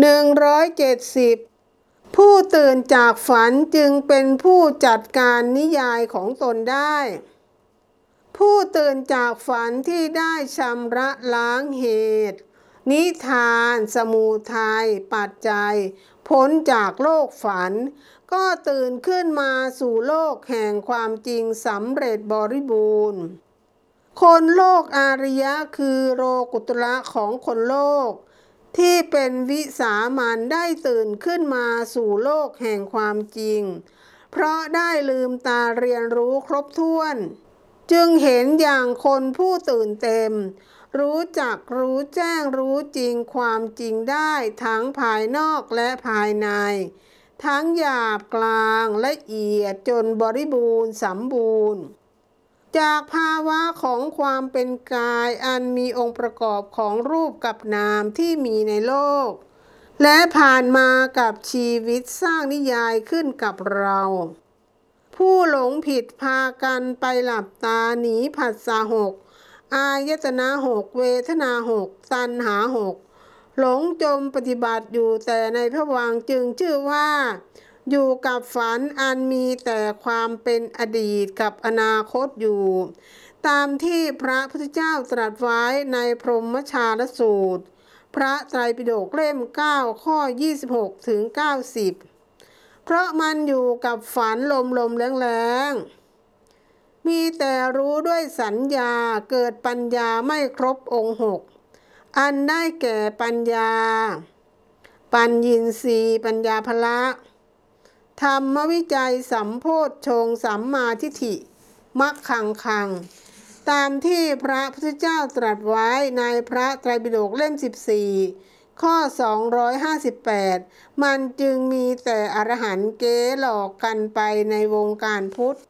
170 ผู้ตื่นจากฝันจึงเป็นผู้จัดการนิยายของตนได้ ผู้ตื่นจากฝันที่ได้ชำระล้างเหตุ นิทาน สมูทัยปัจจัย พ้นจากโลกฝัน ก็ตื่นขึ้นมาสู่โลกแห่งความจริงสำเร็จบริบูรณ์ คนโลกอาริยะคือโลกุตระของคนโลก ที่เป็นวิสามันได้ตื่นขึ้นมาสู่โลกแห่งความจริง เพราะได้ลืมตาเรียนรู้ครบถ้วน จึงเห็นอย่างคนผู้ตื่นเต็ม รู้จักรู้แจ้งรู้จริงความจริงได้ทั้งภายนอกและภายใน ทั้งหยาบกลางละเอียดจนบริบูรณ์สมบูรณ์ จากภาวะของความเป็นกายอันมีองค์ประกอบของรูปกับนามที่มีในโลก และผ่านมากับชีวิตสร้างนิยายขึ้นกับเรา ผู้หลงผิดพากันไปหลับตาหนีผัสสะหกอายตนะหกเวทนาหกตัณหาหกหลงจมปฏิบัติอยู่แต่ในพระวังจึงชื่อว่า อยู่กับฝันอันมีแต่ความเป็นอดีตกับอนาคตอยู่ ตามที่พระพุทธเจ้าตรัสไว้ในพรหมชาลสูตร พระไตรปิฎกเล่ม 9 ข้อ 26 ถึง 90 เพราะมันอยู่กับฝันลมลมๆแรงๆมีแต่รู้ด้วยสัญญาเกิดปัญญาไม่ครบองค์หกอันได้แก่ปัญญา ปัญญินรีปัญญาพละ ธรรมวิจัยสัมโพธชงสัมมาทิฏฐิมักขังคัง ตามที่พระพุทธเจ้าตรัสไว้ในพระไตรปิฎกเล่ม 14 ข้อ 258 มันจึงมีแต่อรหันต์เกหลอกกันไปในวงการพุทธ